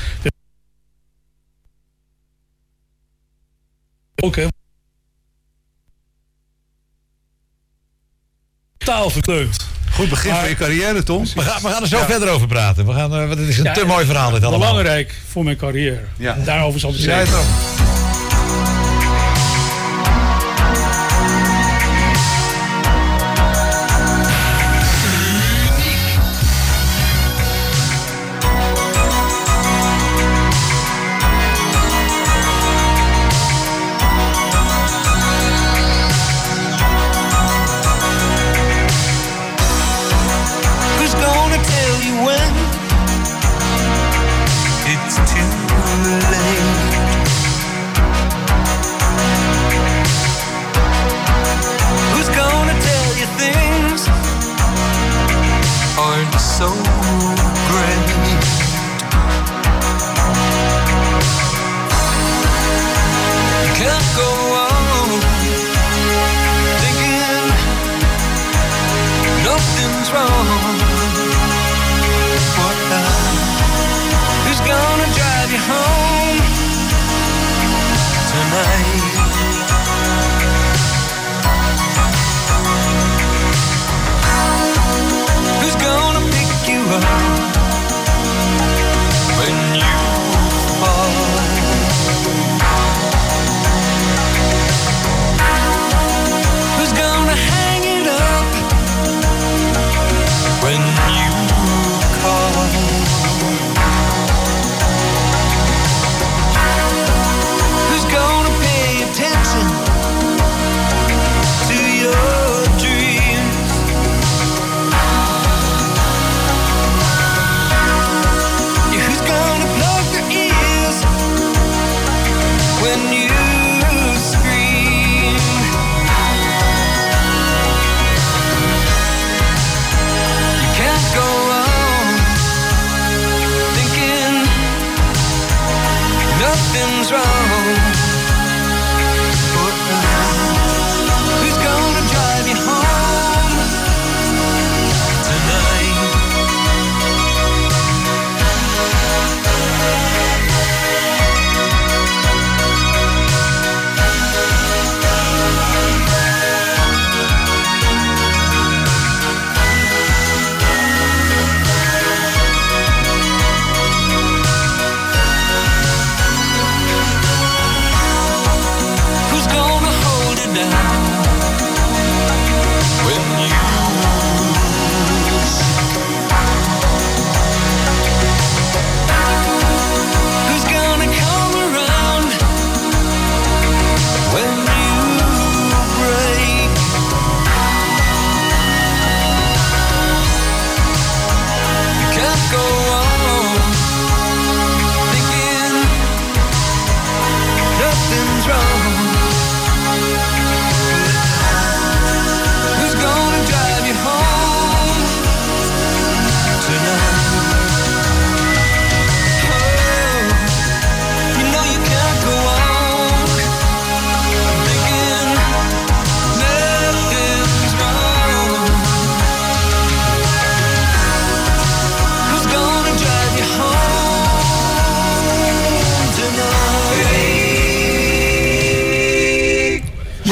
Ook hè. Taal verkleumd. Goed begin Maar- van je carrière, Tom. We gaan, we gaan er zo Ja. verder over praten. We gaan, eh, want het is een Ja, te mooi verhaal dit allemaal. Belangrijk voor mijn carrière. Ja. Daarover zal ik zeggen.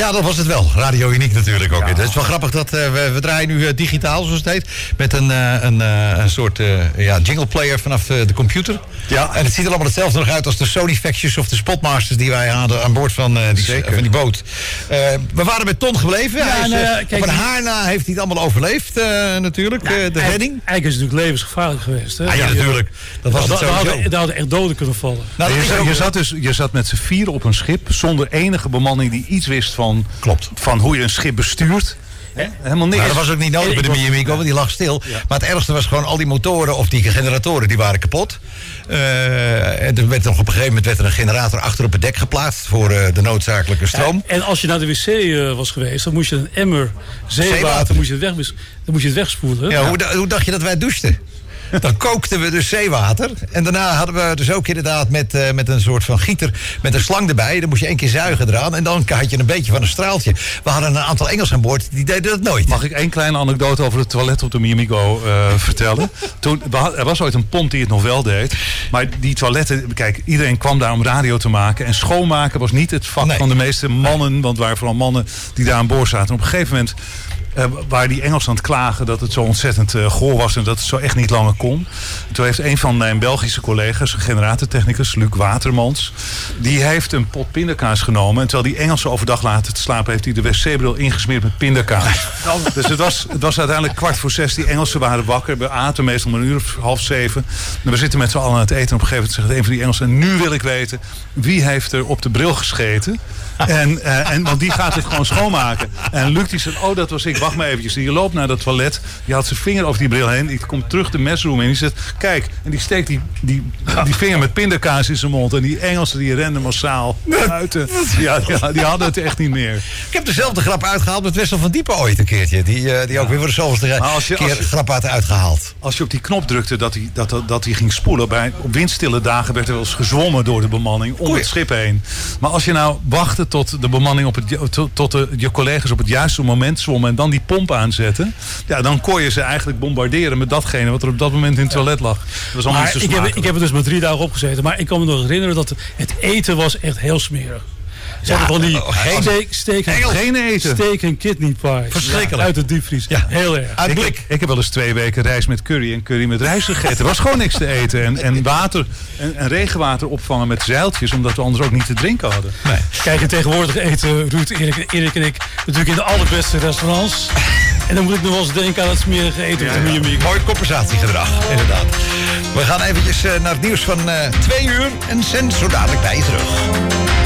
Ja, dat was het wel. Radio Uniek natuurlijk ook. Het is wel grappig dat eh, we, we draaien nu eh, digitaal, zoals het heet. Met een, eh, een, eh, een soort eh, ja, jingle player vanaf de computer. Ja. En het ziet er allemaal hetzelfde nog uit als de Sony Factions of de Spotmasters die wij hadden aan boord van, eh, die, van die boot. Eh, we waren met Ton gebleven. Ja, hij is, en, kijk, op een die- haar na heeft hij het allemaal overleefd eh, natuurlijk. eh, de Eigenlijk- redding. Eigenlijk is het natuurlijk levensgevaarlijk geweest. Hè? Ah, ja, natuurlijk. Dat was het daar- hadden- Daar hadden echt doden kunnen vallen. je, zat, je, zat dus, je zat met z'n vier op een schip zonder enige bemanning die iets wist van, Klopt. van hoe je een schip bestuurt. Helemaal niks. Maar dat was ook niet nodig bij de Miamico, want die lag stil. Maar het ergste was gewoon al die motoren of die generatoren, die waren kapot. Eh, en er werd nog op een gegeven moment werd er een generator achter op het dek geplaatst voor eh, de noodzakelijke stroom. En als je naar de wc eh, was geweest, dan moest je een emmer zeewater, Zeewater. Moest je het weg, dan moest je het wegspoelen. Ja, Hoe, hoe dacht je dat wij douchten? Dan kookten we dus zeewater. En daarna hadden we dus ook inderdaad met, eh, met een soort van gieter... met een slang erbij. Dan moest je één keer zuigen eraan. En dan had je een beetje van een straaltje. We hadden een aantal Engelsen aan boord. Die deden dat nooit. Mag ik één kleine anekdote over het toilet op de Miamigo eh, vertellen? Toen, er was ooit een pomp die het nog wel deed. Maar die toiletten, kijk, iedereen kwam daar om radio te maken. En schoonmaken was niet het vak van de meeste mannen. Want het waren vooral mannen die daar aan boord zaten. En op een gegeven moment eh, waren die Engelsen aan het klagen dat het zo ontzettend eh, goor was. En dat het zo echt niet langer kon. Toen heeft een van mijn Belgische collega's, een generatortechnicus, Luc Watermans. Die heeft een pot pindakaas genomen. En terwijl die Engelsen overdag laten te slapen, heeft hij de wc-bril ingesmeerd met pindakaas. dus het was, het was uiteindelijk kwart voor zes. Die Engelsen waren wakker. We aten meestal om een uur of half zeven. En we zitten met z'n allen aan het eten. En op een gegeven moment zegt een van die Engelsen... nu wil ik weten, wie heeft er op de bril gescheten? En, eh, en, want die gaat het gewoon schoonmaken. En Luc die zegt, oh dat was ik. wacht maar eventjes. Die loopt naar dat toilet. Die haalt zijn vinger over die bril heen. Die komt terug de mesroom in. Die zegt, kijk. En die steekt die, die, die vinger met pindakaas in zijn mond. En die Engelsen die renden massaal buiten. Ja, ja, die hadden het echt niet meer. Ik heb dezelfde grap uitgehaald met Wessel van Diepen ooit een keertje. Die, eh, die ook weer voor de zoveelste als je- keer als je- grap had uitgehaald. Als je op die knop drukte dat hij, dat, dat, ging spoelen. Bij, op windstille dagen werd er wel eens gezwommen door de bemanning om het schip heen. Maar als je nou wachtte tot de bemanning op het, tot, de, je collega's op het juiste moment zwommen en dan die pomp aanzetten. Ja, dan kon je ze eigenlijk bombarderen met datgene wat er op dat moment in het toilet lag. Dat was allemaal Maar niet zo ik heb, ik heb er dus maar drie dagen opgezeten. Maar ik kan me nog herinneren dat het eten was echt heel smerig. Ze Ja, hadden van die oh, Engels. Geen eten. steak en kidney pie. Verschrikkelijk. Ja, uit de diepvries. Heel erg. Ik, ik heb wel eens twee weken reis met curry en curry met rijst gegeten. Er was gewoon niks te eten. En, en water en, en regenwater opvangen met zeiltjes, omdat we anders ook niet te drinken hadden. Kijk, en tegenwoordig eten Ruud, Erik, Erik en ik natuurlijk in de allerbeste restaurants. En dan moet ik nog wel eens denken aan het smerige eten. Ja, ja. Mooi compensatiegedrag, inderdaad. We gaan eventjes eh, naar het nieuws van eh, twee uur en zijn zo dadelijk bij je terug.